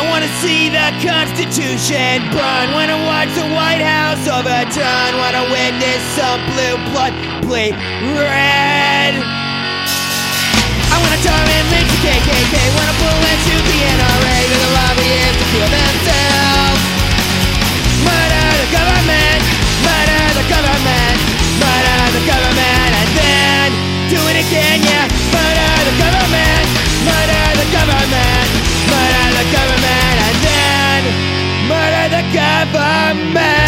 I wanna see the Constitution burn. Wanna watch the White House overturn. Wanna witness some blue blood bleed red. I wanna turn and lynch the KKK. Wanna pull and shoot the NRA. To the lobbyists to kill themselves. Murder the government. Murder the government. Murder the government. And then do it again, yeah. Murder the government.